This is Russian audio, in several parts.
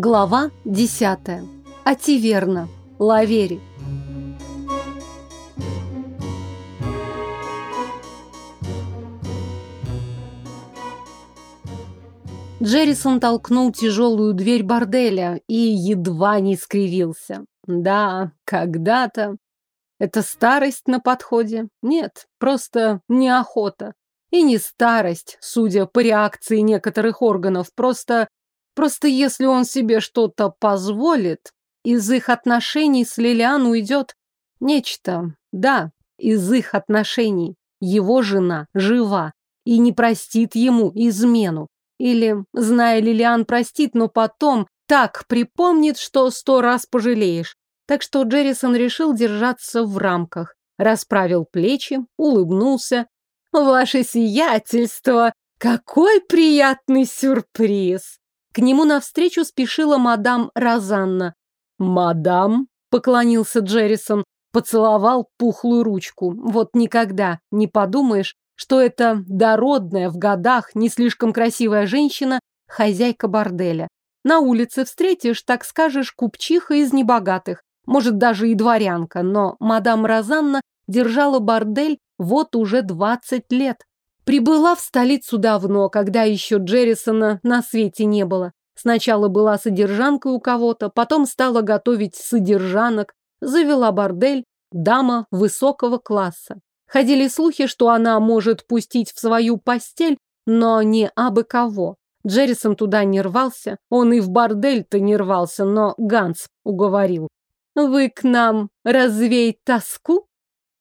Глава 10. Ативерна. Лавери. Джеррисон толкнул тяжелую дверь борделя и едва не скривился. Да, когда-то. Это старость на подходе? Нет, просто неохота. И не старость, судя по реакции некоторых органов, просто Просто если он себе что-то позволит, из их отношений с Лилиан уйдет нечто. Да, из их отношений. Его жена жива и не простит ему измену. Или, зная Лилиан, простит, но потом так припомнит, что сто раз пожалеешь. Так что Джеррисон решил держаться в рамках. Расправил плечи, улыбнулся. «Ваше сиятельство! Какой приятный сюрприз!» К нему навстречу спешила мадам Розанна. «Мадам?» – поклонился Джеррисон, поцеловал пухлую ручку. «Вот никогда не подумаешь, что это дородная в годах, не слишком красивая женщина, хозяйка борделя. На улице встретишь, так скажешь, купчиха из небогатых, может, даже и дворянка, но мадам Розанна держала бордель вот уже 20 лет, Прибыла в столицу давно, когда еще Джеррисона на свете не было. Сначала была содержанкой у кого-то, потом стала готовить содержанок, завела бордель, дама высокого класса. Ходили слухи, что она может пустить в свою постель, но не абы кого. Джеррисон туда не рвался, он и в бордель-то не рвался, но Ганс уговорил. «Вы к нам развеять тоску?»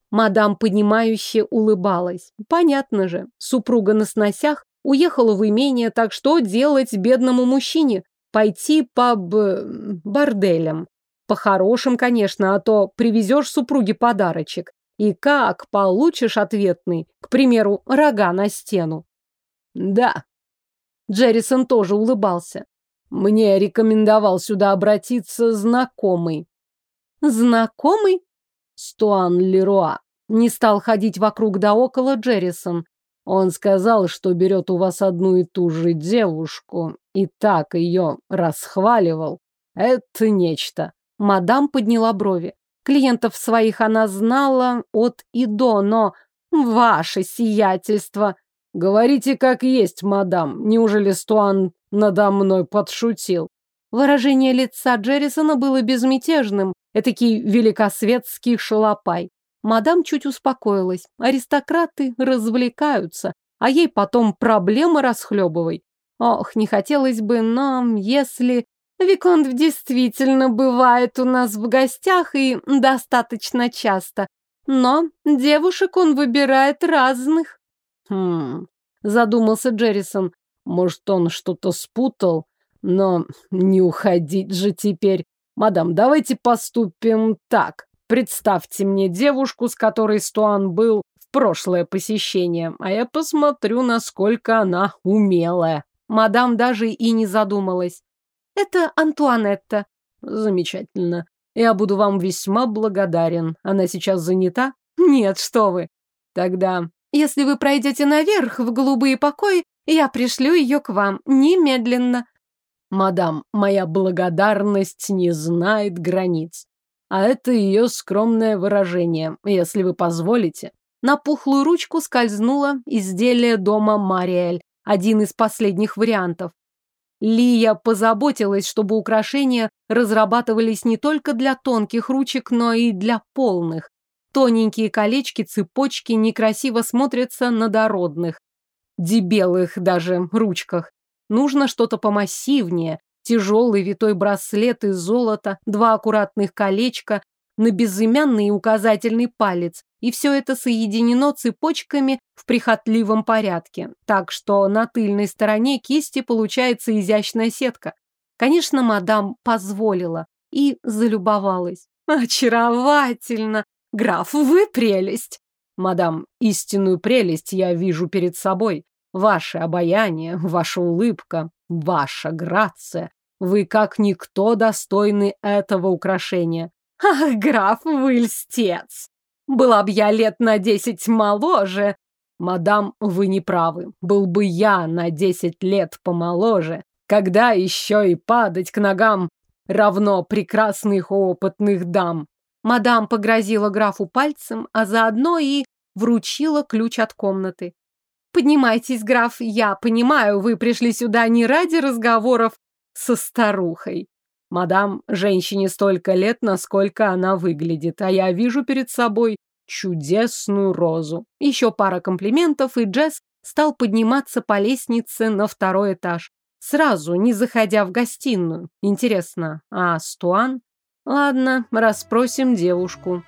Мадам, понимающе улыбалась. Понятно же, супруга на сносях уехала в имение, так что делать бедному мужчине? Пойти по б... борделям. По хорошим, конечно, а то привезешь супруге подарочек. И как получишь ответный, к примеру, рога на стену? Да. Джеррисон тоже улыбался. Мне рекомендовал сюда обратиться знакомый. Знакомый? Стуан Леруа не стал ходить вокруг да около Джеррисон. Он сказал, что берет у вас одну и ту же девушку, и так ее расхваливал. Это нечто. Мадам подняла брови. Клиентов своих она знала от и до, но... Ваше сиятельство! Говорите, как есть, мадам. Неужели Стуан надо мной подшутил? Выражение лица Джеррисона было безмятежным, этакий великосветский шалопай. Мадам чуть успокоилась. Аристократы развлекаются, а ей потом проблемы расхлебывай. Ох, не хотелось бы нам, если... Виконт действительно бывает у нас в гостях и достаточно часто. Но девушек он выбирает разных. Хм, задумался Джеррисон. Может, он что-то спутал? Но не уходить же теперь. Мадам, давайте поступим так. Представьте мне девушку, с которой Стуан был в прошлое посещение, а я посмотрю, насколько она умелая. Мадам даже и не задумалась. Это Антуанетта. Замечательно. Я буду вам весьма благодарен. Она сейчас занята? Нет, что вы. Тогда, если вы пройдете наверх в голубые покои, я пришлю ее к вам немедленно. Мадам, моя благодарность не знает границ а это ее скромное выражение, если вы позволите. На пухлую ручку скользнуло изделие дома Мариэль, один из последних вариантов. Лия позаботилась, чтобы украшения разрабатывались не только для тонких ручек, но и для полных. Тоненькие колечки, цепочки некрасиво смотрятся на дородных, дебелых даже ручках. Нужно что-то помассивнее, тяжелый витой браслет из золота, два аккуратных колечка на безымянный и указательный палец. И все это соединено цепочками в прихотливом порядке, так что на тыльной стороне кисти получается изящная сетка. Конечно, мадам позволила и залюбовалась. «Очаровательно! Граф, вы прелесть!» «Мадам, истинную прелесть я вижу перед собой. Ваше обаяние, ваша улыбка, ваша грация. Вы, как никто, достойны этого украшения. Ах, граф, вы льстец! Была бы я лет на десять моложе. Мадам, вы не правы. Был бы я на десять лет помоложе. Когда еще и падать к ногам равно прекрасных опытных дам. Мадам погрозила графу пальцем, а заодно и вручила ключ от комнаты. «Поднимайтесь, граф, я понимаю, вы пришли сюда не ради разговоров со старухой. Мадам, женщине столько лет, насколько она выглядит, а я вижу перед собой чудесную розу. Еще пара комплиментов, и Джесс стал подниматься по лестнице на второй этаж, сразу не заходя в гостиную. Интересно, а Стуан? Ладно, расспросим девушку.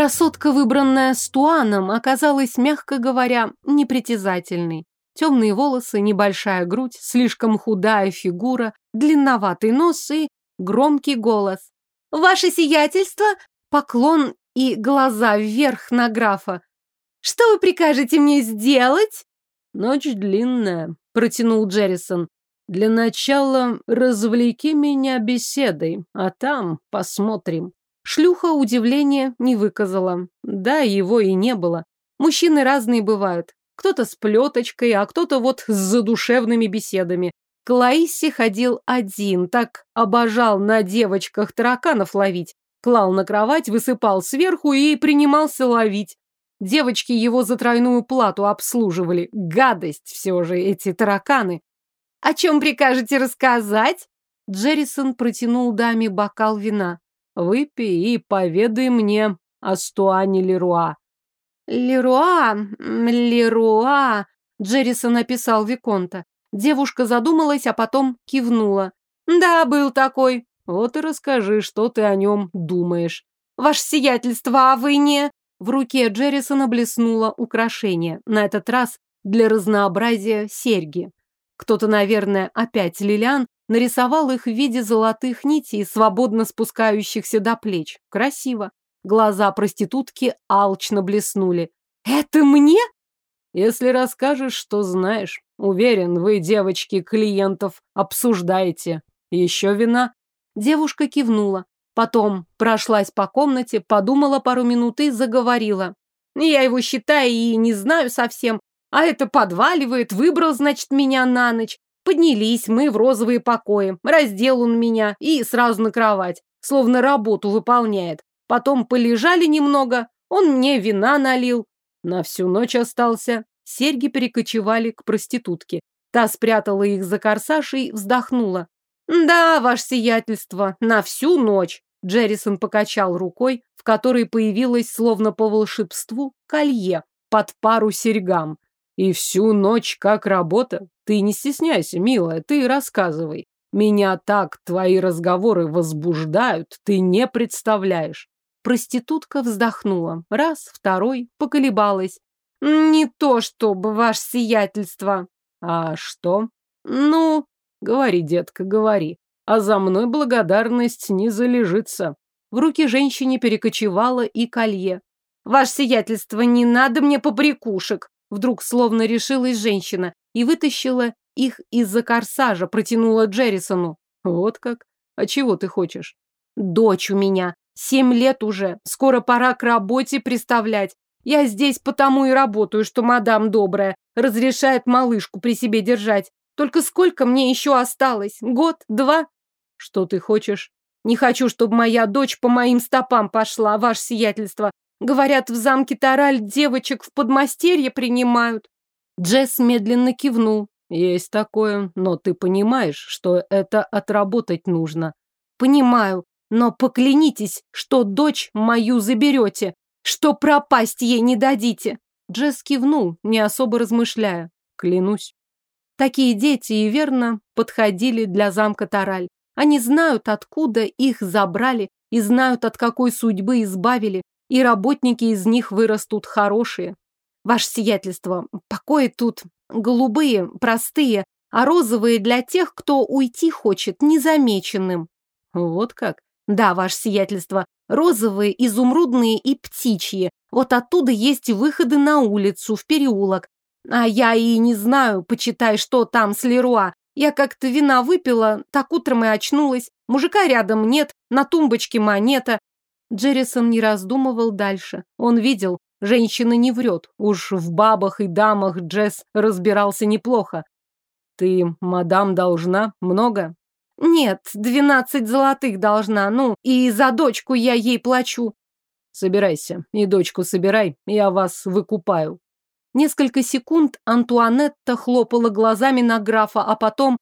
Красотка, выбранная с туаном, оказалась, мягко говоря, непритязательной. Темные волосы, небольшая грудь, слишком худая фигура, длинноватый нос и громкий голос. «Ваше сиятельство!» Поклон и глаза вверх на графа. «Что вы прикажете мне сделать?» «Ночь длинная», — протянул Джеррисон. «Для начала развлеки меня беседой, а там посмотрим». Шлюха удивления не выказала. Да, его и не было. Мужчины разные бывают. Кто-то с плеточкой, а кто-то вот с задушевными беседами. К Лаисе ходил один, так обожал на девочках тараканов ловить. Клал на кровать, высыпал сверху и принимался ловить. Девочки его за тройную плату обслуживали. Гадость все же эти тараканы. «О чем прикажете рассказать?» Джеррисон протянул даме бокал вина. Выпей и поведай мне о Стуане Леруа». «Леруа, Леруа», — Джеррисон написал Виконта. Девушка задумалась, а потом кивнула. «Да, был такой. Вот и расскажи, что ты о нем думаешь». «Ваше сиятельство, а вы не...» В руке Джеррисона блеснуло украшение, на этот раз для разнообразия серьги. Кто-то, наверное, опять Лилиан, нарисовал их в виде золотых нитей, свободно спускающихся до плеч. Красиво. Глаза проститутки алчно блеснули. «Это мне?» «Если расскажешь, что знаешь. Уверен, вы, девочки, клиентов обсуждаете. Еще вина?» Девушка кивнула. Потом прошлась по комнате, подумала пару минут и заговорила. «Я его считаю и не знаю совсем. А это подваливает, выбрал, значит, меня на ночь. Поднялись мы в розовые покои, раздел он меня и сразу на кровать, словно работу выполняет. Потом полежали немного, он мне вина налил. На всю ночь остался. Серьги перекочевали к проститутке. Та спрятала их за корсаж и вздохнула. «Да, ваше сиятельство, на всю ночь!» Джеррисон покачал рукой, в которой появилось, словно по волшебству, колье под пару серьгам. И всю ночь как работа. Ты не стесняйся, милая, ты рассказывай. Меня так твои разговоры возбуждают, ты не представляешь. Проститутка вздохнула. Раз, второй, поколебалась. Не то чтобы, ваше сиятельство. А что? Ну, говори, детка, говори. А за мной благодарность не залежится. В руки женщине перекочевало и колье. Ваше сиятельство, не надо мне побрякушек. Вдруг словно решилась женщина и вытащила их из-за корсажа, протянула Джеррисону. Вот как? А чего ты хочешь? Дочь у меня. Семь лет уже. Скоро пора к работе приставлять. Я здесь потому и работаю, что мадам добрая разрешает малышку при себе держать. Только сколько мне еще осталось? Год? Два? Что ты хочешь? Не хочу, чтобы моя дочь по моим стопам пошла, ваше сиятельство. Говорят, в замке Тараль девочек в подмастерье принимают. Джесс медленно кивнул. Есть такое, но ты понимаешь, что это отработать нужно. Понимаю, но поклянитесь, что дочь мою заберете, что пропасть ей не дадите. Джесс кивнул, не особо размышляя. Клянусь. Такие дети и верно подходили для замка Тараль. Они знают, откуда их забрали, и знают, от какой судьбы избавили, и работники из них вырастут хорошие. Ваше сиятельство, покои тут голубые, простые, а розовые для тех, кто уйти хочет незамеченным. Вот как? Да, ваше сиятельство, розовые, изумрудные и птичьи. Вот оттуда есть выходы на улицу, в переулок. А я и не знаю, почитай, что там с Леруа. Я как-то вина выпила, так утром и очнулась. Мужика рядом нет, на тумбочке монета. Джеррисон не раздумывал дальше. Он видел, женщина не врет. Уж в бабах и дамах Джесс разбирался неплохо. «Ты, мадам, должна много?» «Нет, двенадцать золотых должна, ну, и за дочку я ей плачу». «Собирайся, и дочку собирай, я вас выкупаю». Несколько секунд Антуанетта хлопала глазами на графа, а потом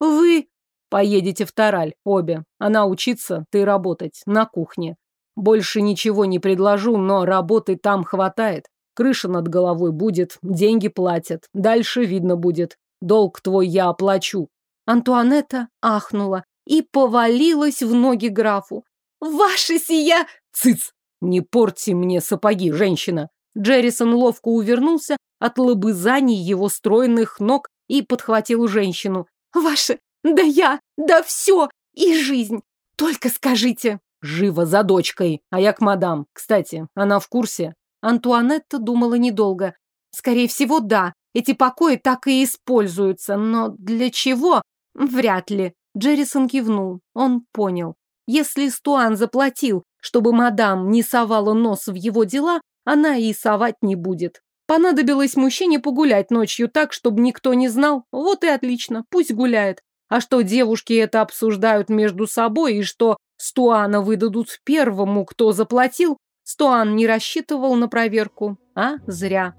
«Вы...» «Поедете в Тараль, обе. Она учиться, ты работать, на кухне. Больше ничего не предложу, но работы там хватает. Крыша над головой будет, деньги платят. Дальше видно будет. Долг твой я оплачу. Антуанетта ахнула и повалилась в ноги графу. «Ваше сия...» «Цыц! Не порти мне сапоги, женщина!» Джеррисон ловко увернулся от лобызаний его стройных ног и подхватил женщину. «Ваше... Да я... Да все! И жизнь! Только скажите!» Живо за дочкой, а я к мадам. Кстати, она в курсе?» Антуанетта думала недолго. «Скорее всего, да. Эти покои так и используются. Но для чего? Вряд ли». Джеррисон кивнул. Он понял. Если Стуан заплатил, чтобы мадам не совала нос в его дела, она и совать не будет. Понадобилось мужчине погулять ночью так, чтобы никто не знал. Вот и отлично, пусть гуляет. А что девушки это обсуждают между собой и что Стуана выдадут первому, кто заплатил, Стуан не рассчитывал на проверку, а зря.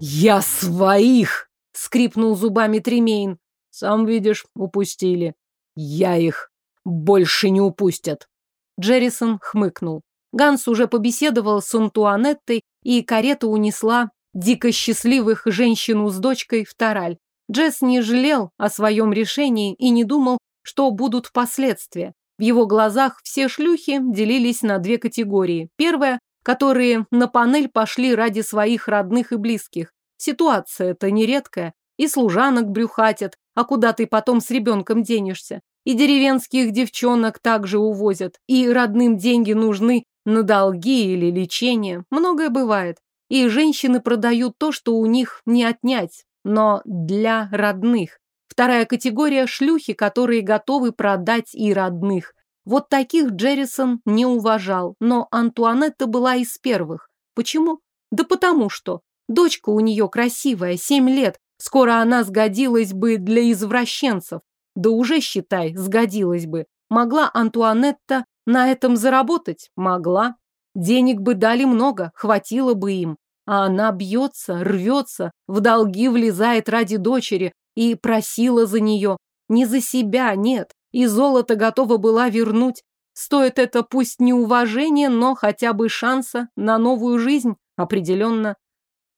«Я своих!» — скрипнул зубами Тремейн. «Сам видишь, упустили. Я их больше не упустят!» Джеррисон хмыкнул. Ганс уже побеседовал с Антуанеттой, и карета унесла дико счастливых женщину с дочкой в Тараль. Джесс не жалел о своем решении и не думал, что будут последствия. В его глазах все шлюхи делились на две категории. Первая, которые на панель пошли ради своих родных и близких. Ситуация-то нередкая. И служанок брюхатят, а куда ты потом с ребенком денешься? И деревенских девчонок также увозят. И родным деньги нужны на долги или лечение. Многое бывает. И женщины продают то, что у них не отнять но для родных. Вторая категория – шлюхи, которые готовы продать и родных. Вот таких Джеррисон не уважал, но Антуанетта была из первых. Почему? Да потому что. Дочка у нее красивая, семь лет. Скоро она сгодилась бы для извращенцев. Да уже, считай, сгодилась бы. Могла Антуанетта на этом заработать? Могла. Денег бы дали много, хватило бы им а она бьется, рвется, в долги влезает ради дочери и просила за нее. Не за себя, нет, и золото готова была вернуть. Стоит это пусть не уважение, но хотя бы шанса на новую жизнь, определенно.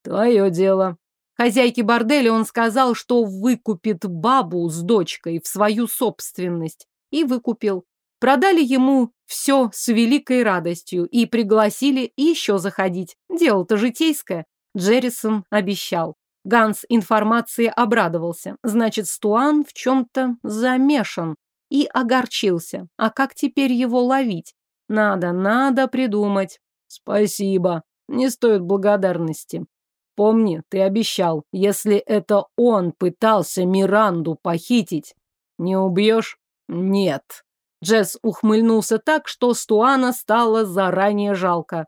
Твое дело. Хозяйке борделя он сказал, что выкупит бабу с дочкой в свою собственность. И выкупил. Продали ему все с великой радостью и пригласили еще заходить. Дело-то житейское. Джеррисон обещал. Ганс информации обрадовался. Значит, Стуан в чем-то замешан. И огорчился. А как теперь его ловить? Надо, надо придумать. Спасибо. Не стоит благодарности. Помни, ты обещал, если это он пытался Миранду похитить. Не убьешь? Нет. Джесс ухмыльнулся так, что Стуана стало заранее жалко.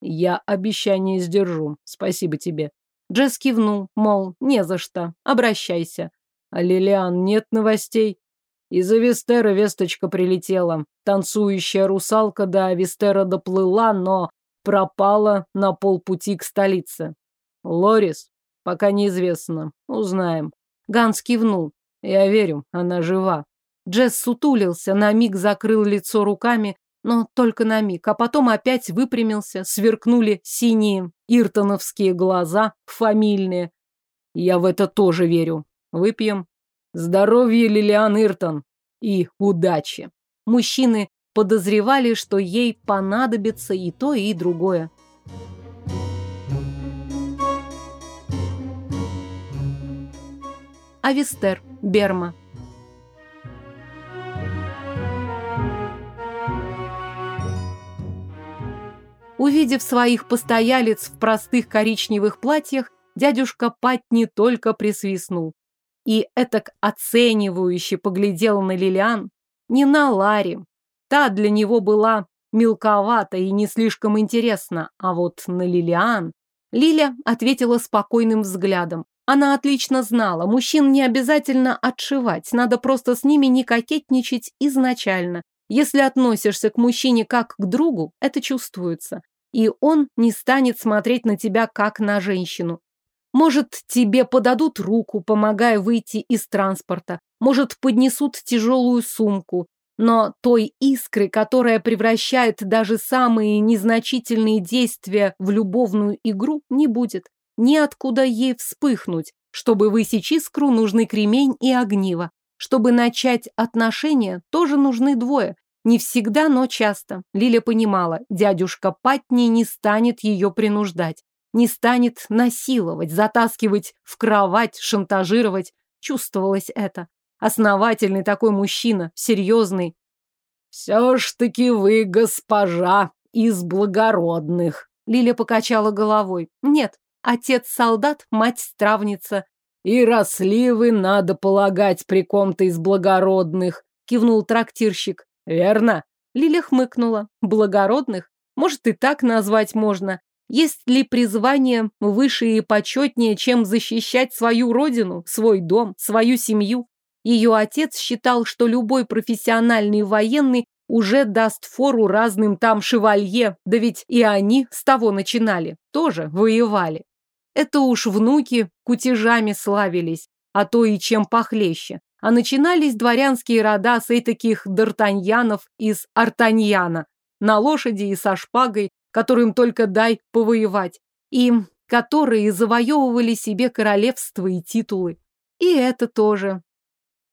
«Я обещание сдержу. Спасибо тебе». Джесс кивнул, мол, не за что, обращайся. А Лилиан, нет новостей. Из Авестера весточка прилетела. Танцующая русалка до Авестера доплыла, но пропала на полпути к столице. Лорис? Пока неизвестно. Узнаем. Ганс кивнул. Я верю, она жива. Джесс сутулился, на миг закрыл лицо руками, но только на миг, а потом опять выпрямился, сверкнули синие иртоновские глаза, фамильные. Я в это тоже верю. Выпьем. Здоровья, Лилиан Иртон. И удачи. Мужчины подозревали, что ей понадобится и то, и другое. Авестер, Берма. Увидев своих постоялец в простых коричневых платьях, дядюшка Пат не только присвистнул. И этак оценивающе поглядел на Лилиан, не на Лари. Та для него была мелковата и не слишком интересна, а вот на Лилиан... Лиля ответила спокойным взглядом. Она отлично знала, мужчин не обязательно отшивать, надо просто с ними не кокетничать изначально, если относишься к мужчине как к другу, это чувствуется. И он не станет смотреть на тебя как на женщину. Может, тебе подадут руку, помогая выйти из транспорта. Может, поднесут тяжелую сумку. Но той искры, которая превращает даже самые незначительные действия в любовную игру, не будет. Ниоткуда ей вспыхнуть. Чтобы высечь искру, нужный кремень и огниво. Чтобы начать отношения, тоже нужны двое. Не всегда, но часто. Лиля понимала, дядюшка Патни не станет ее принуждать. Не станет насиловать, затаскивать в кровать, шантажировать. Чувствовалось это. Основательный такой мужчина, серьезный. «Все ж таки вы, госпожа, из благородных», Лиля покачала головой. Нет, отец солдат, мать травница. И расливы, надо полагать, при ком-то из благородных, кивнул трактирщик. Верно? Лиля хмыкнула. Благородных? Может, и так назвать можно. Есть ли призвание выше и почетнее, чем защищать свою родину, свой дом, свою семью? Ее отец считал, что любой профессиональный военный уже даст фору разным там шевалье, да ведь и они с того начинали, тоже воевали. Это уж внуки кутежами славились, а то и чем похлеще. А начинались дворянские рода с таких Д'Артаньянов из Артаньяна, на лошади и со шпагой, которым только дай повоевать, и которые завоевывали себе королевства и титулы. И это тоже.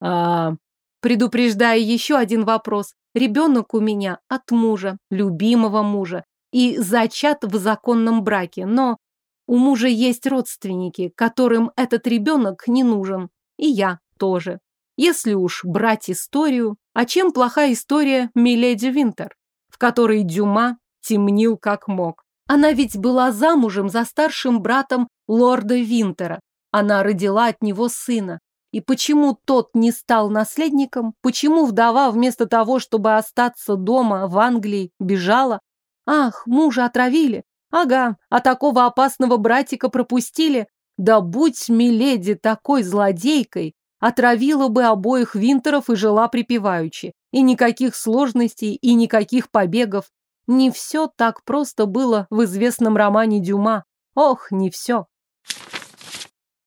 А, предупреждая еще один вопрос, ребенок у меня от мужа, любимого мужа, и зачат в законном браке, но у мужа есть родственники, которым этот ребенок не нужен. И я тоже. Если уж брать историю, а чем плоха история Миледи Винтер, в которой Дюма темнил как мог. Она ведь была замужем за старшим братом лорда Винтера. Она родила от него сына. И почему тот не стал наследником? Почему вдова вместо того, чтобы остаться дома в Англии, бежала? Ах, мужа отравили. Ага, а такого опасного братика пропустили. Да будь миледи такой злодейкой, отравила бы обоих винтеров и жила припеваючи. И никаких сложностей, и никаких побегов. Не все так просто было в известном романе Дюма. Ох, не все.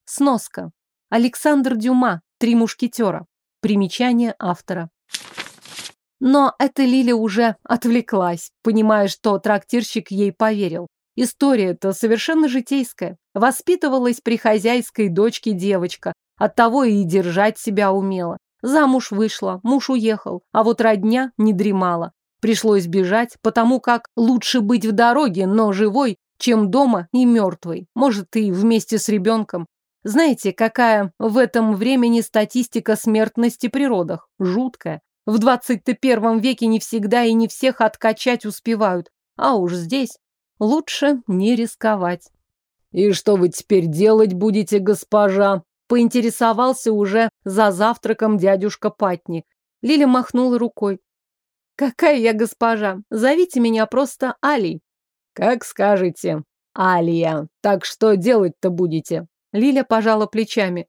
Сноска. Александр Дюма. Три мушкетера. Примечание автора. Но эта Лиля уже отвлеклась, понимая, что трактирщик ей поверил. История-то совершенно житейская. Воспитывалась при хозяйской дочке девочка. Оттого и держать себя умела. Замуж вышла, муж уехал, а вот родня не дремала. Пришлось бежать, потому как лучше быть в дороге, но живой, чем дома и мертвой. Может, и вместе с ребенком. Знаете, какая в этом времени статистика смертности при родах? Жуткая. В 21 веке не всегда и не всех откачать успевают. А уж здесь Лучше не рисковать. «И что вы теперь делать будете, госпожа?» Поинтересовался уже за завтраком дядюшка Патни. Лиля махнула рукой. «Какая я госпожа! Зовите меня просто Али. «Как скажете, Алия. Так что делать-то будете?» Лиля пожала плечами.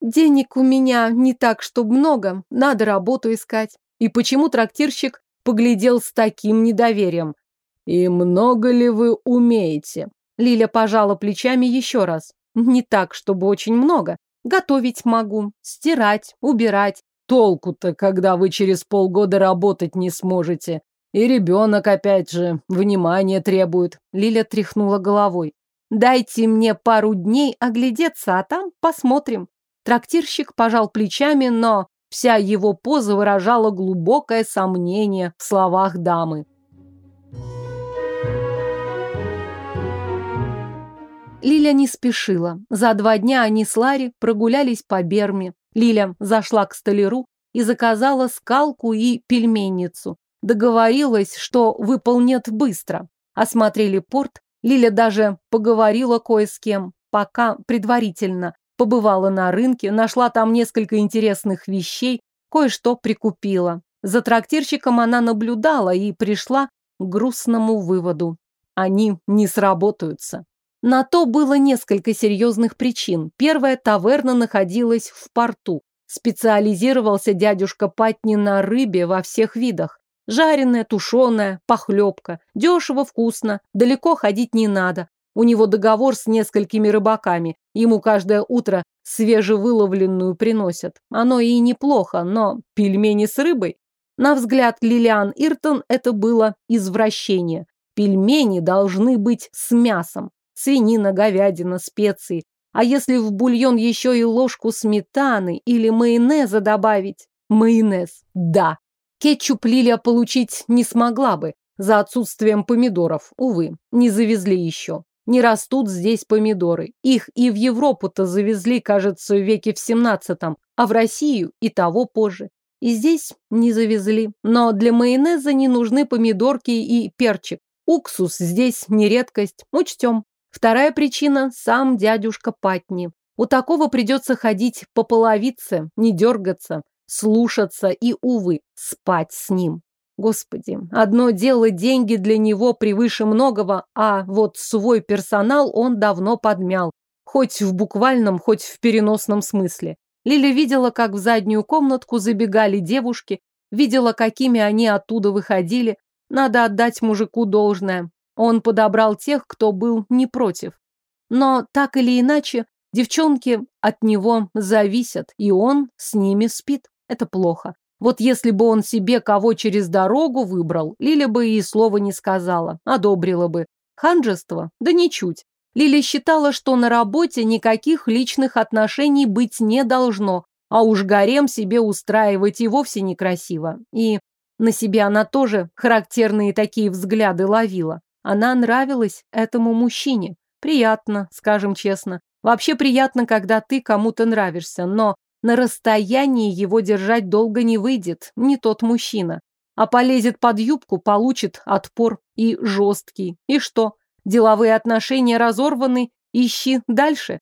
«Денег у меня не так, чтобы много. Надо работу искать». И почему трактирщик поглядел с таким недоверием? И много ли вы умеете? Лиля пожала плечами еще раз. Не так, чтобы очень много. Готовить могу, стирать, убирать. Толку-то, когда вы через полгода работать не сможете. И ребенок, опять же, внимание требует. Лиля тряхнула головой. Дайте мне пару дней оглядеться, а там посмотрим. Трактирщик пожал плечами, но вся его поза выражала глубокое сомнение в словах дамы. Лиля не спешила. За два дня они с Ларри прогулялись по Берме. Лиля зашла к столяру и заказала скалку и пельменницу. Договорилась, что выполнят быстро. Осмотрели порт. Лиля даже поговорила кое с кем, пока предварительно. Побывала на рынке, нашла там несколько интересных вещей, кое-что прикупила. За трактирщиком она наблюдала и пришла к грустному выводу. Они не сработаются. На то было несколько серьезных причин. Первая таверна находилась в порту. Специализировался дядюшка Патни на рыбе во всех видах. Жареная, тушеная, похлебка. Дешево, вкусно, далеко ходить не надо. У него договор с несколькими рыбаками. Ему каждое утро свежевыловленную приносят. Оно и неплохо, но пельмени с рыбой? На взгляд Лилиан Иртон это было извращение. Пельмени должны быть с мясом свинина, говядина, специи. А если в бульон еще и ложку сметаны или майонеза добавить? Майонез, да. Кетчуп Лилия получить не смогла бы, за отсутствием помидоров, увы, не завезли еще. Не растут здесь помидоры. Их и в Европу-то завезли, кажется, в веке в 17 а в Россию и того позже. И здесь не завезли. Но для майонеза не нужны помидорки и перчик. Уксус здесь не редкость, учтем. Вторая причина – сам дядюшка Патни. У такого придется ходить по половице, не дергаться, слушаться и, увы, спать с ним. Господи, одно дело деньги для него превыше многого, а вот свой персонал он давно подмял. Хоть в буквальном, хоть в переносном смысле. Лиля видела, как в заднюю комнатку забегали девушки, видела, какими они оттуда выходили. Надо отдать мужику должное. Он подобрал тех, кто был не против. Но так или иначе, девчонки от него зависят, и он с ними спит. Это плохо. Вот если бы он себе кого через дорогу выбрал, Лиля бы и слова не сказала, одобрила бы. Ханжество? Да ничуть. Лиля считала, что на работе никаких личных отношений быть не должно, а уж гарем себе устраивать и вовсе некрасиво. И на себе она тоже характерные такие взгляды ловила. Она нравилась этому мужчине. Приятно, скажем честно. Вообще приятно, когда ты кому-то нравишься, но на расстоянии его держать долго не выйдет, не тот мужчина. А полезет под юбку, получит отпор и жесткий. И что? Деловые отношения разорваны, ищи дальше.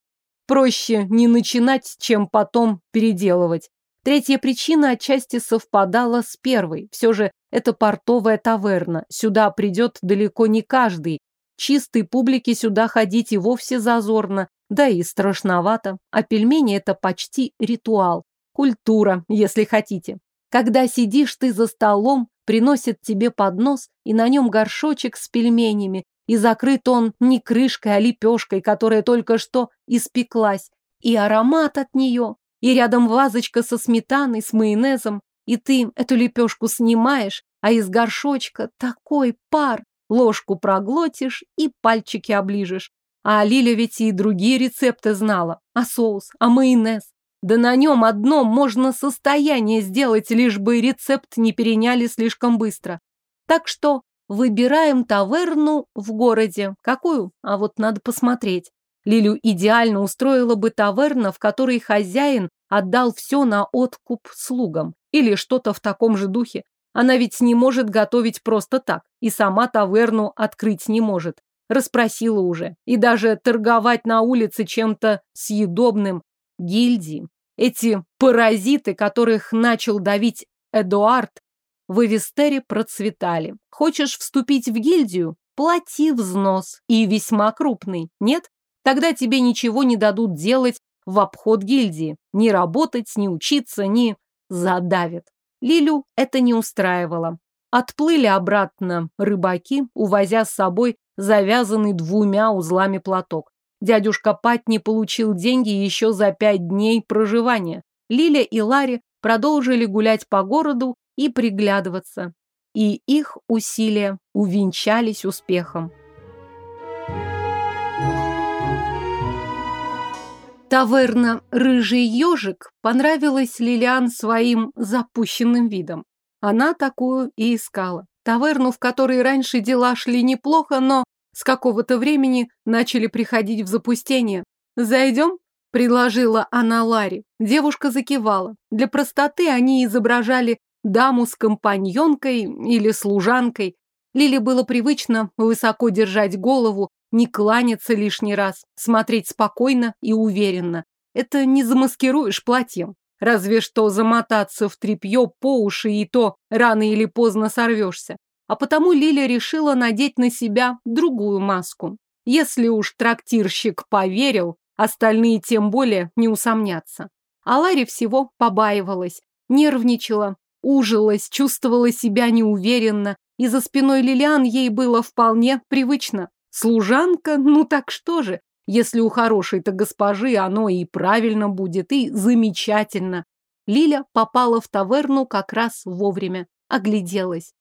Проще не начинать, чем потом переделывать. Третья причина отчасти совпадала с первой. Все же это портовая таверна. Сюда придет далеко не каждый. Чистой публике сюда ходить и вовсе зазорно, да и страшновато. А пельмени – это почти ритуал. Культура, если хотите. Когда сидишь ты за столом, приносят тебе поднос, и на нем горшочек с пельменями, и закрыт он не крышкой, а лепешкой, которая только что испеклась, и аромат от нее и рядом вазочка со сметаной, с майонезом, и ты эту лепешку снимаешь, а из горшочка такой пар, ложку проглотишь и пальчики оближешь. А Лиля ведь и другие рецепты знала, а соус, а майонез. Да на нем одном можно состояние сделать, лишь бы рецепт не переняли слишком быстро. Так что выбираем таверну в городе. Какую? А вот надо посмотреть. Лилю идеально устроила бы таверна, в которой хозяин отдал все на откуп слугам или что-то в таком же духе. Она ведь не может готовить просто так, и сама таверну открыть не может. Распросила уже. И даже торговать на улице чем-то съедобным. Гильдии. Эти паразиты, которых начал давить Эдуард, в Эвестере процветали. Хочешь вступить в гильдию? Плати взнос. И весьма крупный. Нет? Тогда тебе ничего не дадут делать в обход гильдии. Ни работать, ни учиться, ни... задавит. Лилю это не устраивало. Отплыли обратно рыбаки, увозя с собой завязанный двумя узлами платок. Дядюшка Пат не получил деньги еще за пять дней проживания. Лиля и Ларри продолжили гулять по городу и приглядываться. И их усилия увенчались успехом. Таверна «Рыжий ежик» понравилась Лилиан своим запущенным видом. Она такую и искала. Таверну, в которой раньше дела шли неплохо, но с какого-то времени начали приходить в запустение. «Зайдем?» – предложила она Ларе. Девушка закивала. Для простоты они изображали даму с компаньонкой или служанкой. Лиле было привычно высоко держать голову не кланяться лишний раз, смотреть спокойно и уверенно. Это не замаскируешь платьем. Разве что замотаться в тряпье по уши и то рано или поздно сорвешься. А потому Лиля решила надеть на себя другую маску. Если уж трактирщик поверил, остальные тем более не усомнятся. А Ларе всего побаивалась, нервничала, ужилась, чувствовала себя неуверенно, и за спиной Лилиан ей было вполне привычно. Служанка? Ну так что же? Если у хорошей-то госпожи оно и правильно будет, и замечательно. Лиля попала в таверну как раз вовремя. Огляделась.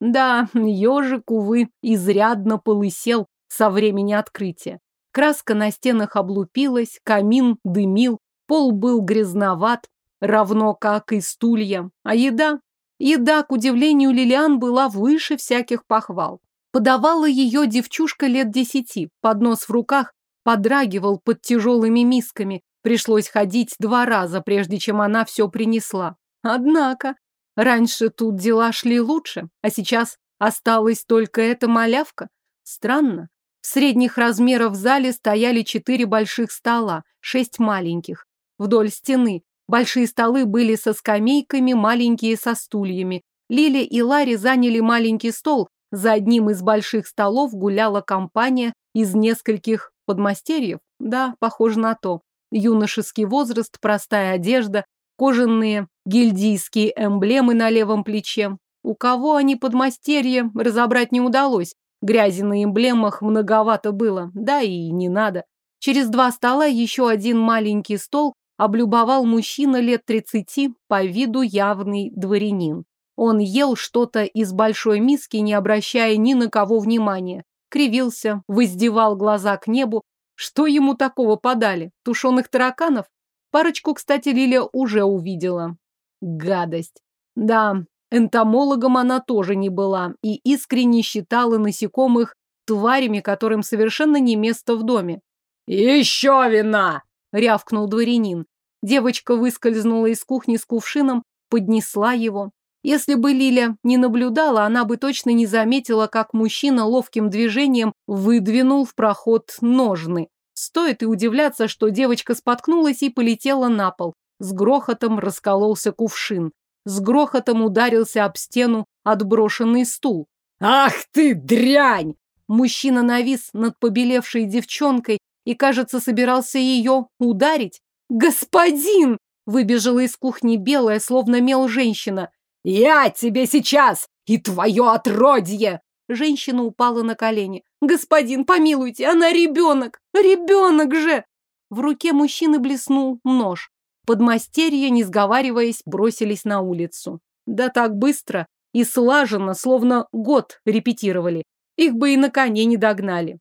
Да, ежик, увы, изрядно полысел со времени открытия. Краска на стенах облупилась, камин дымил, пол был грязноват, равно как и стулья. А еда? Еда, к удивлению Лилиан, была выше всяких похвал подавала ее девчушка лет десяти, поднос в руках, подрагивал под тяжелыми мисками, пришлось ходить два раза, прежде чем она все принесла. Однако, раньше тут дела шли лучше, а сейчас осталась только эта малявка. Странно. В средних размеров в зале стояли четыре больших стола, шесть маленьких. Вдоль стены большие столы были со скамейками, маленькие со стульями. Лили и Ларри заняли маленький стол, за одним из больших столов гуляла компания из нескольких подмастерьев. Да, похоже на то. Юношеский возраст, простая одежда, кожаные гильдийские эмблемы на левом плече. У кого они подмастерье, разобрать не удалось. Грязи на эмблемах многовато было, да и не надо. Через два стола еще один маленький стол облюбовал мужчина лет 30, по виду явный дворянин. Он ел что-то из большой миски, не обращая ни на кого внимания. Кривился, воздевал глаза к небу. Что ему такого подали? Тушеных тараканов? Парочку, кстати, Лиля уже увидела. Гадость. Да, энтомологом она тоже не была и искренне считала насекомых тварями, которым совершенно не место в доме. «Еще вина!» – рявкнул дворянин. Девочка выскользнула из кухни с кувшином, поднесла его. Если бы Лиля не наблюдала, она бы точно не заметила, как мужчина ловким движением выдвинул в проход ножны. Стоит и удивляться, что девочка споткнулась и полетела на пол. С грохотом раскололся кувшин. С грохотом ударился об стену отброшенный стул. «Ах ты, дрянь!» Мужчина навис над побелевшей девчонкой и, кажется, собирался ее ударить. «Господин!» Выбежала из кухни белая, словно мел женщина. «Я тебе сейчас и твое отродье!» Женщина упала на колени. «Господин, помилуйте, она ребенок! Ребенок же!» В руке мужчины блеснул нож. Подмастерья, не сговариваясь, бросились на улицу. Да так быстро и слаженно, словно год репетировали. Их бы и на коне не догнали.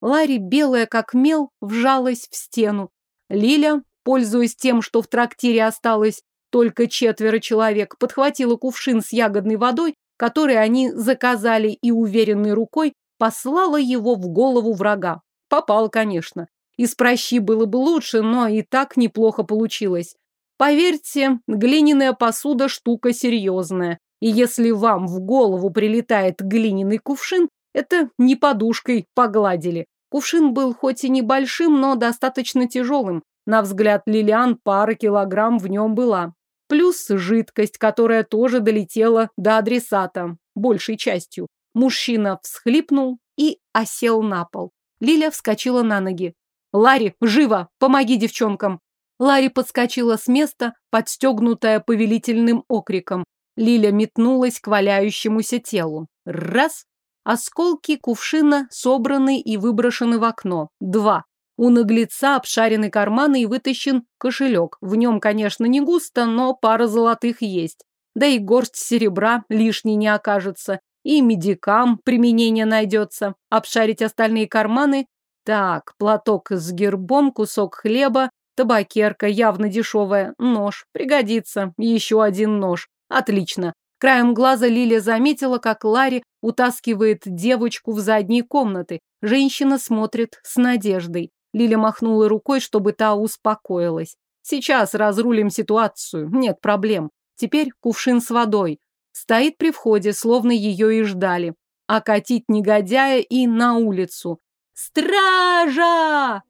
Ларри, белая как мел, вжалась в стену. Лиля, пользуясь тем, что в трактире осталось только четверо человек подхватило кувшин с ягодной водой, который они заказали и уверенной рукой послала его в голову врага. Попал, конечно. Из прощи было бы лучше, но и так неплохо получилось. Поверьте, глиняная посуда штука серьезная. И если вам в голову прилетает глиняный кувшин, это не подушкой погладили. Кувшин был хоть и небольшим, но достаточно тяжелым. На взгляд Лилиан пара килограмм в нем была плюс жидкость, которая тоже долетела до адресата, большей частью. Мужчина всхлипнул и осел на пол. Лиля вскочила на ноги. «Ларри, живо! Помоги девчонкам!» Ларри подскочила с места, подстегнутая повелительным окриком. Лиля метнулась к валяющемуся телу. Раз! Осколки кувшина собраны и выброшены в окно. Два! У наглеца обшарены карманы и вытащен кошелек. В нем, конечно, не густо, но пара золотых есть. Да и горсть серебра лишней не окажется. И медикам применение найдется. Обшарить остальные карманы? Так, платок с гербом, кусок хлеба, табакерка, явно дешевая, нож. Пригодится. Еще один нож. Отлично. Краем глаза Лилия заметила, как Ларри утаскивает девочку в задние комнаты. Женщина смотрит с надеждой. Лиля махнула рукой, чтобы та успокоилась. «Сейчас разрулим ситуацию. Нет проблем. Теперь кувшин с водой. Стоит при входе, словно ее и ждали. А Окатить негодяя и на улицу. Стража!»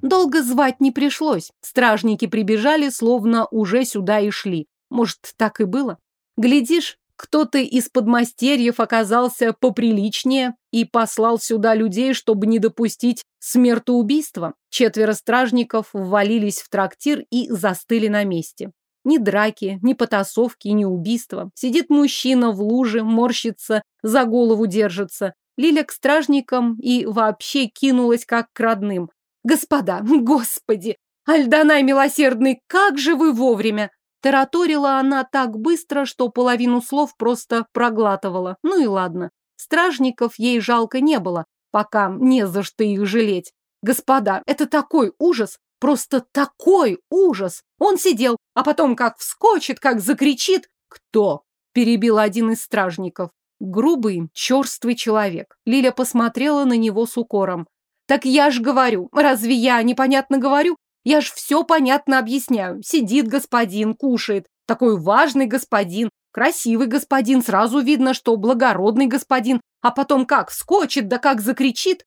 Долго звать не пришлось. Стражники прибежали, словно уже сюда и шли. Может, так и было? Глядишь, кто-то из подмастерьев оказался поприличнее и послал сюда людей, чтобы не допустить смертоубийства. Четверо стражников ввалились в трактир и застыли на месте. Ни драки, ни потасовки, ни убийства. Сидит мужчина в луже, морщится, за голову держится. Лиля к стражникам и вообще кинулась как к родным. «Господа, господи! Альдана милосердный, как же вы вовремя!» Тараторила она так быстро, что половину слов просто проглатывала. Ну и ладно. Стражников ей жалко не было, пока не за что их жалеть. Господа, это такой ужас, просто такой ужас! Он сидел, а потом как вскочит, как закричит. Кто? Перебил один из стражников. Грубый, черствый человек. Лиля посмотрела на него с укором. Так я ж говорю, разве я непонятно говорю? Я ж все понятно объясняю. Сидит господин, кушает. Такой важный господин, красивый господин. Сразу видно, что благородный господин. А потом как вскочит, да как закричит.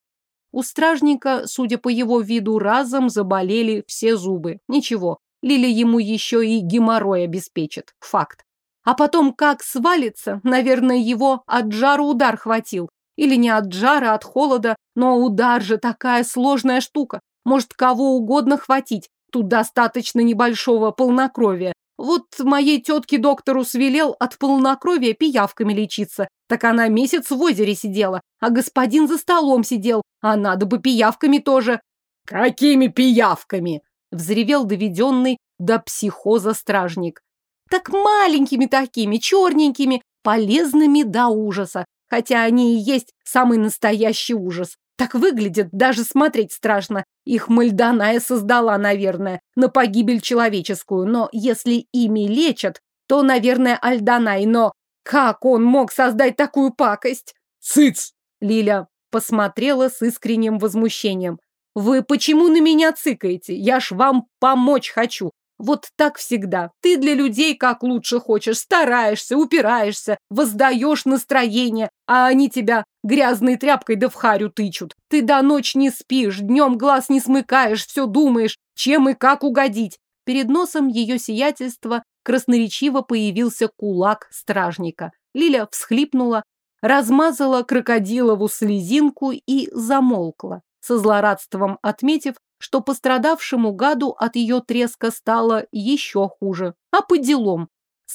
У стражника, судя по его виду, разом заболели все зубы. Ничего, Лили ему еще и геморрой обеспечит. Факт. А потом как свалится, наверное, его от жара удар хватил. Или не от жара, а от холода, но удар же такая сложная штука может кого угодно хватить. Тут достаточно небольшого полнокровия. Вот моей тетке докторус велел от полнокровия пиявками лечиться. Так она месяц в озере сидела, а господин за столом сидел, а надо бы пиявками тоже. Какими пиявками? Взревел доведенный до психоза стражник. Так маленькими такими, черненькими, полезными до ужаса. Хотя они и есть самый настоящий ужас. Так выглядит, даже смотреть страшно. Их Мальданая создала, наверное, на погибель человеческую. Но если ими лечат, то, наверное, Альданай. Но как он мог создать такую пакость? Цыц! Лиля посмотрела с искренним возмущением. Вы почему на меня цыкаете? Я ж вам помочь хочу. Вот так всегда. Ты для людей как лучше хочешь, стараешься, упираешься, воздаешь настроение, а они тебя грязной тряпкой да в харю тычут. Ты до ночи не спишь, днем глаз не смыкаешь, все думаешь, чем и как угодить. Перед носом ее сиятельства красноречиво появился кулак стражника. Лиля всхлипнула, размазала крокодилову слезинку и замолкла, со злорадством отметив, что пострадавшему гаду от ее треска стало еще хуже. А по делам,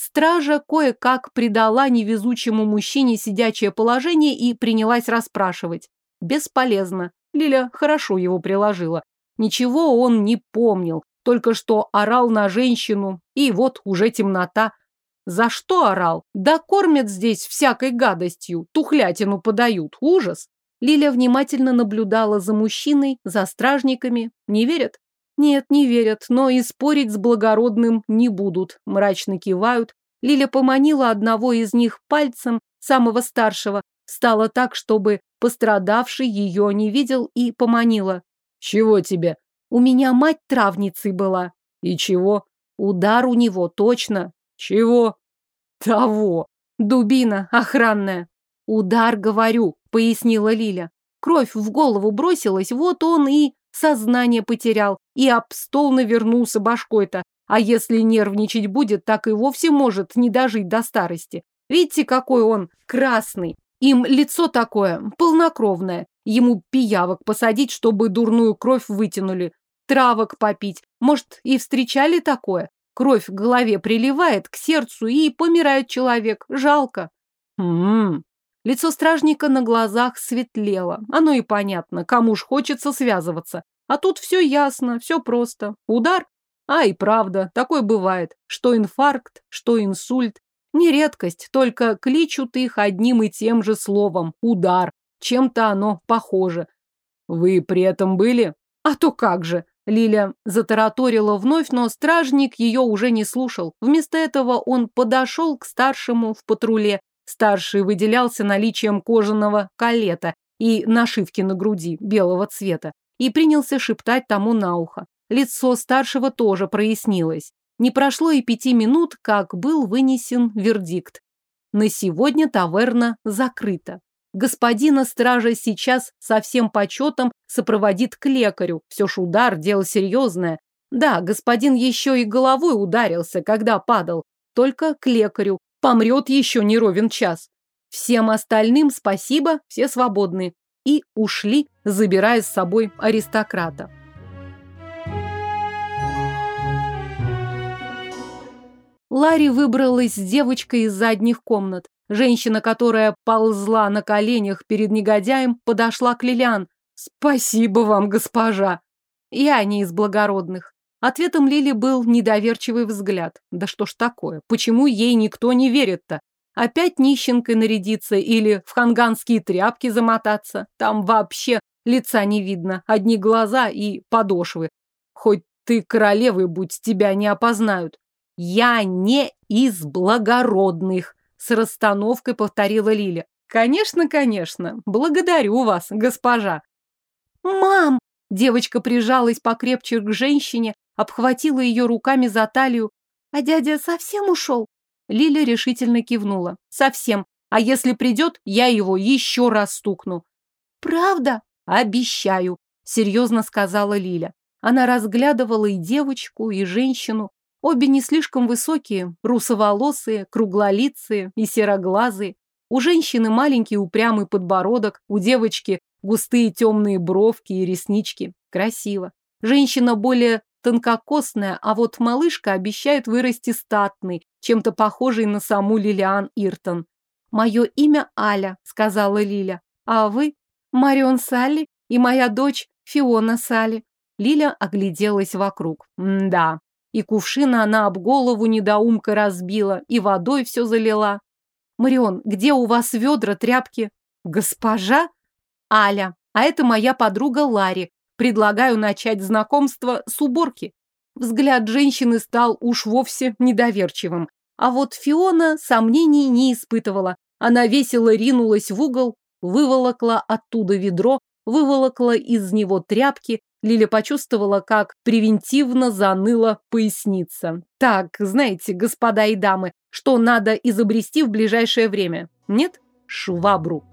Стража кое-как придала невезучему мужчине сидячее положение и принялась расспрашивать. Бесполезно. Лиля хорошо его приложила. Ничего он не помнил, только что орал на женщину, и вот уже темнота. За что орал? Да кормят здесь всякой гадостью, тухлятину подают, ужас. Лиля внимательно наблюдала за мужчиной, за стражниками. Не верят? Нет, не верят, но и спорить с благородным не будут, мрачно кивают. Лиля поманила одного из них пальцем, самого старшего, Стало так, чтобы пострадавший ее не видел и поманила. «Чего тебе?» «У меня мать травницей была». «И чего?» «Удар у него, точно». «Чего?» «Того. Дубина охранная». «Удар, говорю», — пояснила Лиля. Кровь в голову бросилась, вот он и сознание потерял и об стол навернулся башкой-то. А если нервничать будет, так и вовсе может не дожить до старости. Видите, какой он красный. Им лицо такое, полнокровное. Ему пиявок посадить, чтобы дурную кровь вытянули. Травок попить. Может, и встречали такое? Кровь к голове приливает, к сердцу, и помирает человек. Жалко. М-м-м. Лицо стражника на глазах светлело. Оно и понятно, кому ж хочется связываться. А тут все ясно, все просто. Удар? А и правда, такое бывает. Что инфаркт, что инсульт. Не редкость, только кличут их одним и тем же словом – удар. Чем-то оно похоже. Вы при этом были? А то как же. Лиля затараторила вновь, но стражник ее уже не слушал. Вместо этого он подошел к старшему в патруле Старший выделялся наличием кожаного калета и нашивки на груди белого цвета и принялся шептать тому на ухо. Лицо старшего тоже прояснилось. Не прошло и пяти минут, как был вынесен вердикт. На сегодня таверна закрыта. Господина стража сейчас со всем почетом сопроводит к лекарю. Все ж удар, дело серьезное. Да, господин еще и головой ударился, когда падал. Только к лекарю, помрет еще не ровен час. Всем остальным спасибо, все свободны. И ушли, забирая с собой аристократа. Ларри выбралась с девочкой из задних комнат. Женщина, которая ползла на коленях перед негодяем, подошла к Лилиан. «Спасибо вам, госпожа!» «Я не из благородных». Ответом Лили был недоверчивый взгляд. Да что ж такое? Почему ей никто не верит-то? Опять нищенкой нарядиться или в ханганские тряпки замотаться? Там вообще лица не видно, одни глаза и подошвы. Хоть ты королевой будь, тебя не опознают. Я не из благородных, с расстановкой повторила Лиля. Конечно, конечно. Благодарю вас, госпожа. Мам! Девочка прижалась покрепче к женщине, обхватила ее руками за талию. «А дядя совсем ушел?» Лиля решительно кивнула. «Совсем. А если придет, я его еще раз стукну». «Правда?» «Обещаю», — серьезно сказала Лиля. Она разглядывала и девочку, и женщину. Обе не слишком высокие, русоволосые, круглолицые и сероглазые. У женщины маленький упрямый подбородок, у девочки густые темные бровки и реснички. Красиво. Женщина более тонкокосная, а вот малышка обещает вырасти статный, чем-то похожей на саму Лилиан Иртон. «Мое имя Аля», — сказала Лиля. «А вы?» «Марион Салли и моя дочь Фиона Салли». Лиля огляделась вокруг. Да. И кувшина она об голову недоумка разбила, и водой все залила. «Марион, где у вас ведра, тряпки?» «Госпожа?» «Аля, а это моя подруга Ларри. Предлагаю начать знакомство с уборки. Взгляд женщины стал уж вовсе недоверчивым. А вот Фиона сомнений не испытывала. Она весело ринулась в угол, выволокла оттуда ведро, выволокла из него тряпки. Лиля почувствовала, как превентивно заныла поясница. Так, знаете, господа и дамы, что надо изобрести в ближайшее время? Нет? Швабру.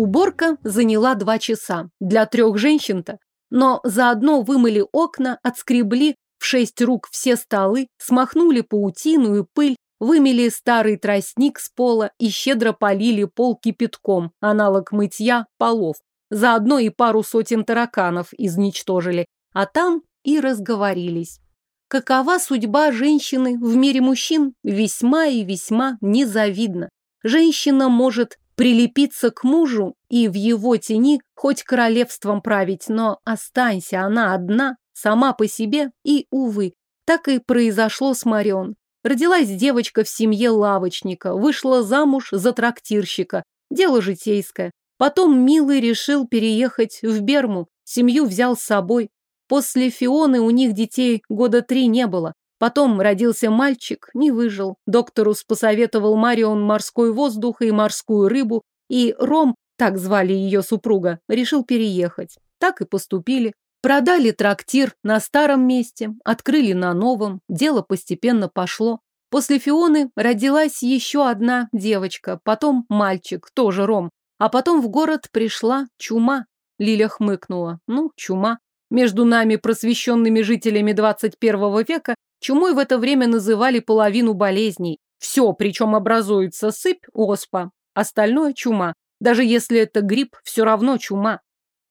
Уборка заняла два часа. Для трех женщин-то. Но заодно вымыли окна, отскребли в шесть рук все столы, смахнули паутину и пыль, вымели старый тростник с пола и щедро полили пол кипятком, аналог мытья полов. Заодно и пару сотен тараканов изничтожили, а там и разговорились. Какова судьба женщины в мире мужчин? Весьма и весьма незавидна. Женщина может прилепиться к мужу и в его тени хоть королевством править, но останься она одна, сама по себе, и, увы, так и произошло с Марион. Родилась девочка в семье лавочника, вышла замуж за трактирщика, дело житейское. Потом Милый решил переехать в Берму, семью взял с собой. После Фионы у них детей года три не было. Потом родился мальчик, не выжил. Доктору посоветовал Марион морской воздух и морскую рыбу, и Ром, так звали ее супруга, решил переехать. Так и поступили. Продали трактир на старом месте, открыли на новом, дело постепенно пошло. После Фионы родилась еще одна девочка, потом мальчик, тоже Ром, а потом в город пришла чума. Лиля хмыкнула. Ну, чума. Между нами, просвещенными жителями 21 века, чумой в это время называли половину болезней. Все, причем образуется сыпь, оспа, остальное чума. Даже если это грипп, все равно чума.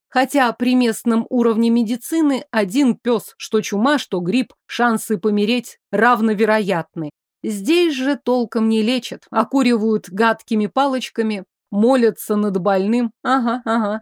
Хотя при местном уровне медицины один пес, что чума, что грипп, шансы помереть равновероятны. Здесь же толком не лечат, окуривают гадкими палочками, молятся над больным, ага, ага.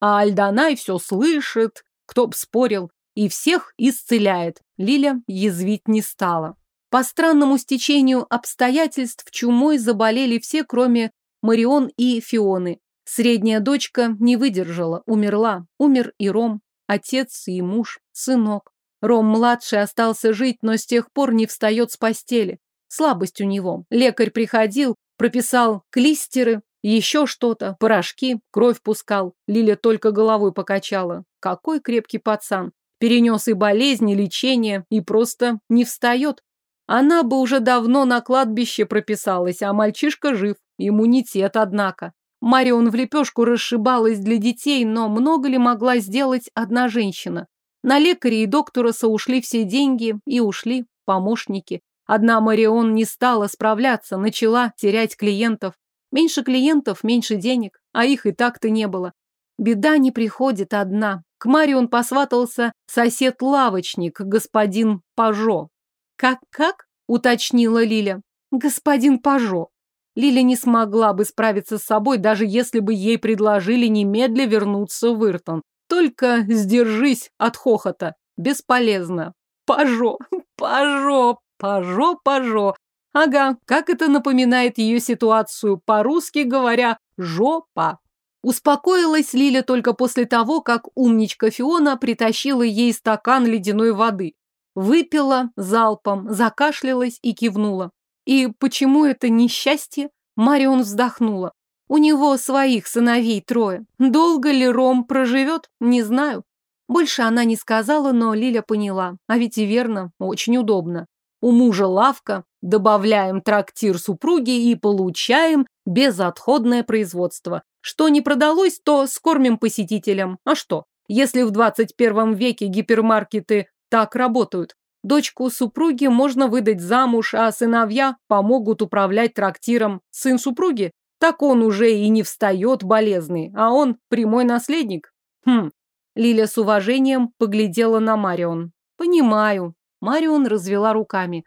А Альданай все слышит, кто б спорил, и всех исцеляет. Лиля язвить не стала. По странному стечению обстоятельств чумой заболели все, кроме Марион и Фионы. Средняя дочка не выдержала, умерла. Умер и Ром, отец и муж, сынок. Ром-младший остался жить, но с тех пор не встает с постели. Слабость у него. Лекарь приходил, прописал клистеры, еще что-то, порошки, кровь пускал. Лиля только головой покачала. Какой крепкий пацан перенес и болезни, лечение, и просто не встает. Она бы уже давно на кладбище прописалась, а мальчишка жив, иммунитет, однако. Марион в лепешку расшибалась для детей, но много ли могла сделать одна женщина? На лекаря и доктора соушли все деньги и ушли помощники. Одна Марион не стала справляться, начала терять клиентов. Меньше клиентов, меньше денег, а их и так-то не было. Беда не приходит одна, к Маре он посватался сосед-лавочник, господин Пажо. «Как-как?» — уточнила Лиля. «Господин Пажо». Лиля не смогла бы справиться с собой, даже если бы ей предложили немедля вернуться в Иртон. Только сдержись от хохота. Бесполезно. Пажо, пажо, пажо, пажо. Ага, как это напоминает ее ситуацию, по-русски говоря, жопа. Успокоилась Лиля только после того, как умничка Фиона притащила ей стакан ледяной воды. Выпила залпом, закашлялась и кивнула. И почему это несчастье? Марион вздохнула. У него своих сыновей трое. Долго ли Ром проживет, не знаю. Больше она не сказала, но Лиля поняла. А ведь и верно, очень удобно. У мужа лавка, добавляем трактир супруги и получаем безотходное производство. Что не продалось, то скормим посетителям. А что, если в 21 веке гипермаркеты так работают? Дочку супруги можно выдать замуж, а сыновья помогут управлять трактиром. Сын супруги? Так он уже и не встает болезный, а он прямой наследник. Хм. Лиля с уважением поглядела на Марион. Понимаю. Марион развела руками.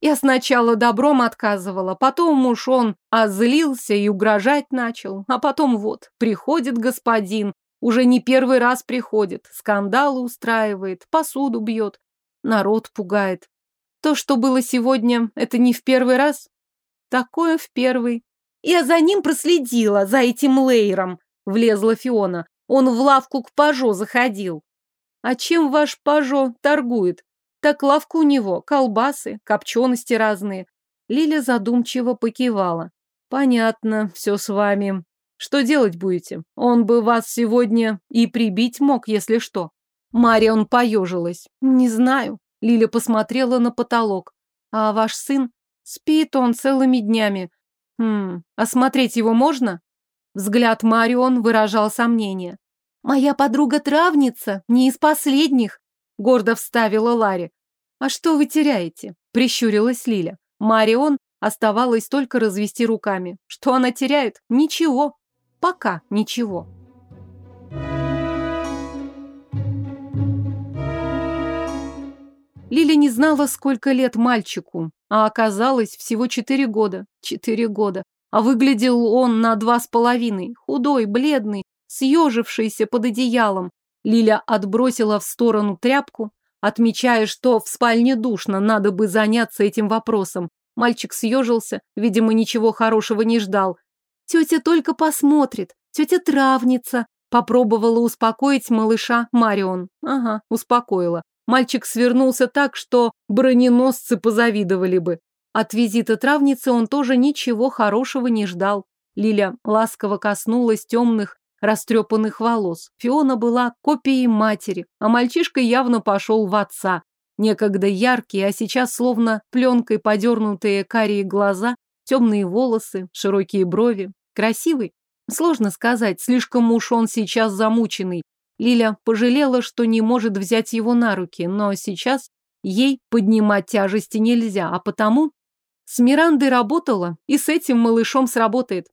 Я сначала добром отказывала, потом уж он озлился и угрожать начал. А потом вот, приходит господин, уже не первый раз приходит, скандалы устраивает, посуду бьет, народ пугает. То, что было сегодня, это не в первый раз? Такое в первый. Я за ним проследила, за этим лейером, влезла Фиона. Он в лавку к Пажо заходил. А чем ваш Пажо торгует? Так лавка у него, колбасы, копчености разные. Лиля задумчиво покивала. Понятно, все с вами. Что делать будете? Он бы вас сегодня и прибить мог, если что. Марион поежилась. Не знаю. Лиля посмотрела на потолок. А ваш сын? Спит он целыми днями. Хм, осмотреть его можно? Взгляд Марион выражал сомнение. Моя подруга травница, не из последних. Гордо вставила Ларри. «А что вы теряете?» – прищурилась Лиля. Марион оставалось только развести руками. Что она теряет? Ничего. Пока ничего. Лиля не знала, сколько лет мальчику, а оказалось всего четыре года. Четыре года. А выглядел он на два с половиной. Худой, бледный, съежившийся под одеялом. Лиля отбросила в сторону тряпку, отмечая, что в спальне душно, надо бы заняться этим вопросом. Мальчик съежился, видимо, ничего хорошего не ждал. «Тетя только посмотрит, тетя травница», попробовала успокоить малыша Марион. Ага, успокоила. Мальчик свернулся так, что броненосцы позавидовали бы. От визита травницы он тоже ничего хорошего не ждал. Лиля ласково коснулась темных растрепанных волос. Фиона была копией матери, а мальчишка явно пошел в отца. Некогда яркие, а сейчас словно пленкой подернутые карие глаза, темные волосы, широкие брови. Красивый? Сложно сказать, слишком уж он сейчас замученный. Лиля пожалела, что не может взять его на руки, но сейчас ей поднимать тяжести нельзя, а потому... С Мирандой работала, и с этим малышом сработает.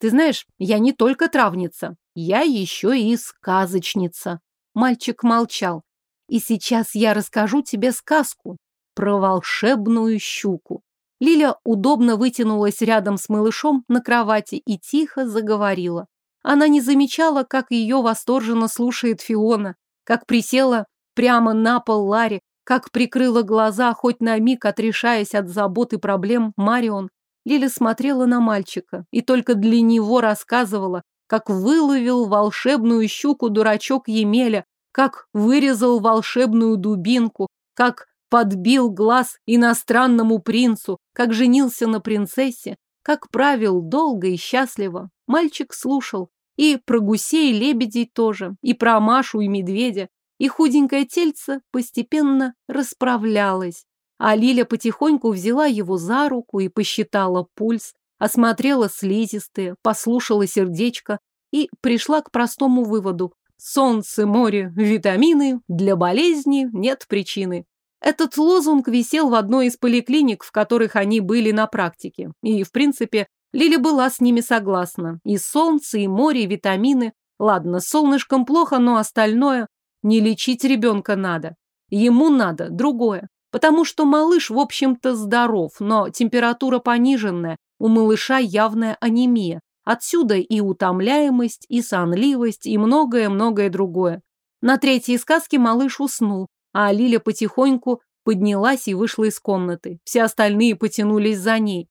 Ты знаешь, я не только травница. Я еще и сказочница. Мальчик молчал. И сейчас я расскажу тебе сказку про волшебную щуку. Лиля удобно вытянулась рядом с малышом на кровати и тихо заговорила. Она не замечала, как ее восторженно слушает Фиона, как присела прямо на пол Ларри, как прикрыла глаза, хоть на миг отрешаясь от забот и проблем Марион. Лиля смотрела на мальчика и только для него рассказывала, как выловил волшебную щуку дурачок Емеля, как вырезал волшебную дубинку, как подбил глаз иностранному принцу, как женился на принцессе, как правил долго и счастливо. Мальчик слушал. И про гусей и лебедей тоже, и про Машу и медведя. И худенькое тельце постепенно расправлялось. А Лиля потихоньку взяла его за руку и посчитала пульс осмотрела слизистые, послушала сердечко и пришла к простому выводу. Солнце, море, витамины, для болезни нет причины. Этот лозунг висел в одной из поликлиник, в которых они были на практике. И, в принципе, Лили была с ними согласна. И солнце, и море, и витамины. Ладно, солнышком плохо, но остальное... Не лечить ребенка надо. Ему надо другое. Потому что малыш, в общем-то, здоров, но температура пониженная, у малыша явная анемия. Отсюда и утомляемость, и сонливость, и многое-многое другое. На третьей сказке малыш уснул, а Лиля потихоньку поднялась и вышла из комнаты. Все остальные потянулись за ней.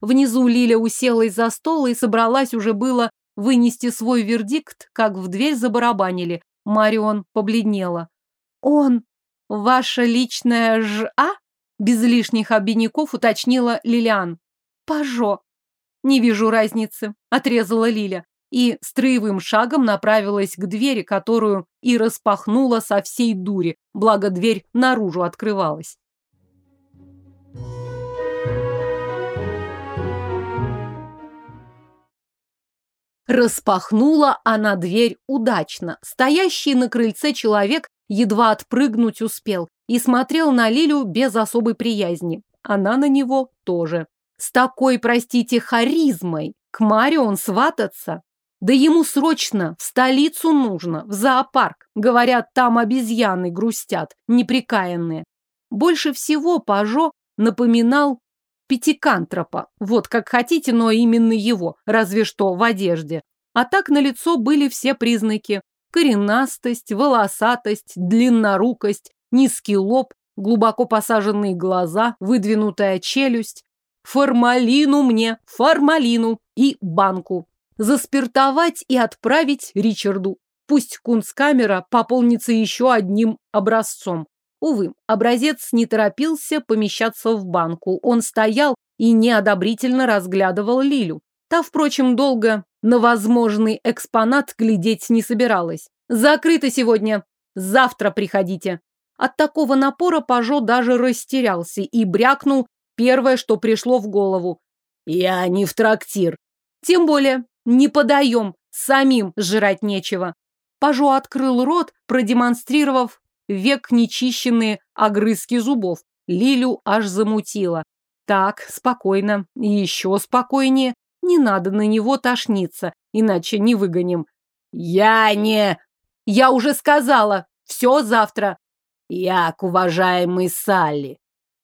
Внизу Лиля уселась за стол и собралась уже было вынести свой вердикт, как в дверь забарабанили. Марион побледнела. «Он! Ваша личная ж-а?» Без лишних обиняков уточнила Лилиан. Пажо!» «Не вижу разницы», — отрезала Лиля и строевым шагом направилась к двери, которую и распахнула со всей дури, благо дверь наружу открывалась. Распахнула она дверь удачно. Стоящий на крыльце человек едва отпрыгнуть успел и смотрел на Лилю без особой приязни. Она на него тоже. С такой, простите, харизмой к Марион свататься? Да ему срочно в столицу нужно, в зоопарк. Говорят, там обезьяны грустят, неприкаянные. Больше всего Пажо напоминал пятикантропа. Вот как хотите, но именно его, разве что в одежде. А так на лицо были все признаки. Коренастость, волосатость, длиннорукость, низкий лоб, глубоко посаженные глаза, выдвинутая челюсть формалину мне, формалину и банку. Заспиртовать и отправить Ричарду. Пусть кунсткамера пополнится еще одним образцом. Увы, образец не торопился помещаться в банку. Он стоял и неодобрительно разглядывал Лилю. Та, впрочем, долго на возможный экспонат глядеть не собиралась. «Закрыто сегодня. Завтра приходите». От такого напора Пажо даже растерялся и брякнул Первое, что пришло в голову. Я не в трактир. Тем более, не подаем, самим жрать нечего. Пажо открыл рот, продемонстрировав век нечищенные огрызки зубов. Лилю аж замутило. Так, спокойно, еще спокойнее. Не надо на него тошниться, иначе не выгоним. Я не... Я уже сказала, все завтра. Я к уважаемой Салли.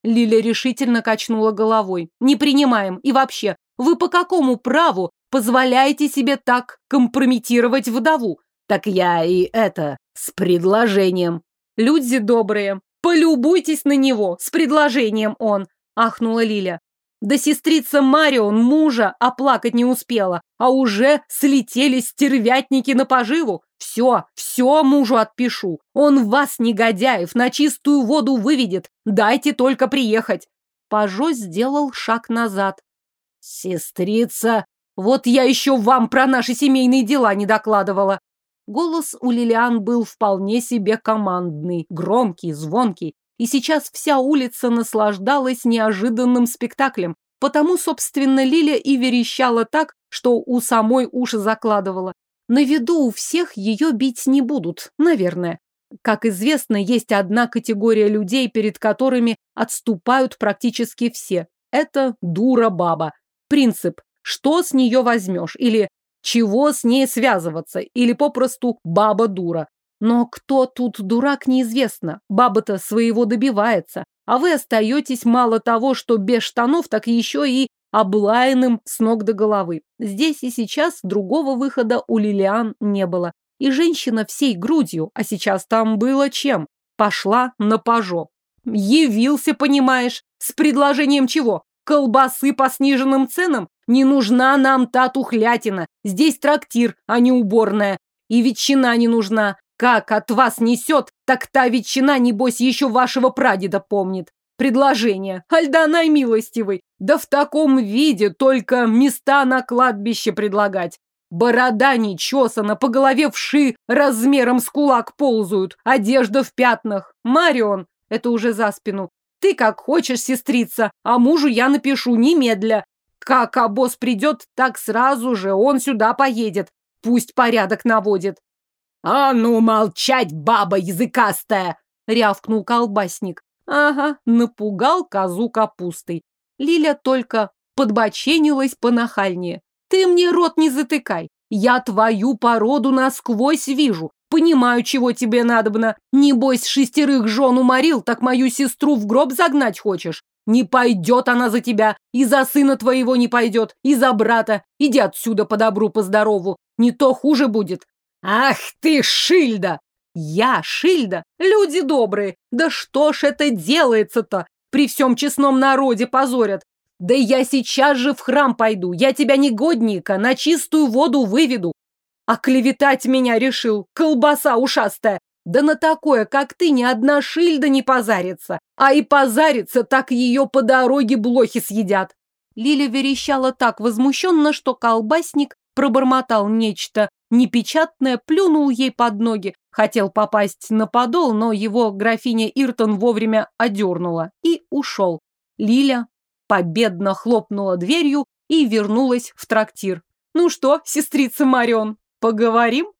Лиля решительно качнула головой. «Не принимаем. И вообще, вы по какому праву позволяете себе так компрометировать вдову?» «Так я и это с предложением». «Люди добрые, полюбуйтесь на него, с предложением он», – ахнула Лиля. Да сестрица Марион мужа оплакать не успела, а уже слетели стервятники на поживу. Все, все мужу отпишу. Он вас, негодяев, на чистую воду выведет. Дайте только приехать. Пажо сделал шаг назад. Сестрица, вот я еще вам про наши семейные дела не докладывала. Голос у Лилиан был вполне себе командный, громкий, звонкий. И сейчас вся улица наслаждалась неожиданным спектаклем, потому, собственно, Лиля и верещала так, что у самой уши закладывала. На виду у всех ее бить не будут, наверное. Как известно, есть одна категория людей, перед которыми отступают практически все. Это дура-баба. Принцип «что с нее возьмешь» или «чего с ней связываться» или попросту «баба-дура». Но кто тут дурак, неизвестно. Баба-то своего добивается. А вы остаетесь мало того, что без штанов, так еще и облаянным с ног до головы. Здесь и сейчас другого выхода у Лилиан не было. И женщина всей грудью, а сейчас там было чем, пошла на пажо. Явился, понимаешь, с предложением чего? Колбасы по сниженным ценам? Не нужна нам та тухлятина. Здесь трактир, а не уборная. И ветчина не нужна. Как от вас несет, так та ветчина, небось, еще вашего прадеда помнит. Предложение. Альдана милостивый. Да в таком виде только места на кладбище предлагать. Борода не чесана, по голове вши размером с кулак ползают, одежда в пятнах. Марион, это уже за спину. Ты как хочешь, сестрица, а мужу я напишу немедля. Как обоз придет, так сразу же он сюда поедет. Пусть порядок наводит. «А ну молчать, баба языкастая!» — рявкнул колбасник. Ага, напугал козу капустой. Лиля только подбоченилась понахальнее. «Ты мне рот не затыкай! Я твою породу насквозь вижу! Понимаю, чего тебе надобно! Небось, шестерых жен уморил, так мою сестру в гроб загнать хочешь! Не пойдет она за тебя, и за сына твоего не пойдет, и за брата! Иди отсюда по добру, по здорову! Не то хуже будет! Ах ты, Шильда! Я Шильда! Люди добрые! Да что ж это делается-то? При всем честном народе позорят. Да я сейчас же в храм пойду. Я тебя, негодника, на чистую воду выведу. А клеветать меня решил, колбаса ушастая. Да на такое, как ты, ни одна Шильда не позарится. А и позарится, так ее по дороге блохи съедят. Лиля верещала так возмущенно, что колбасник пробормотал нечто непечатное, плюнул ей под ноги. Хотел попасть на подол, но его графиня Иртон вовремя одернула и ушел. Лиля победно хлопнула дверью и вернулась в трактир. «Ну что, сестрица Марион, поговорим?»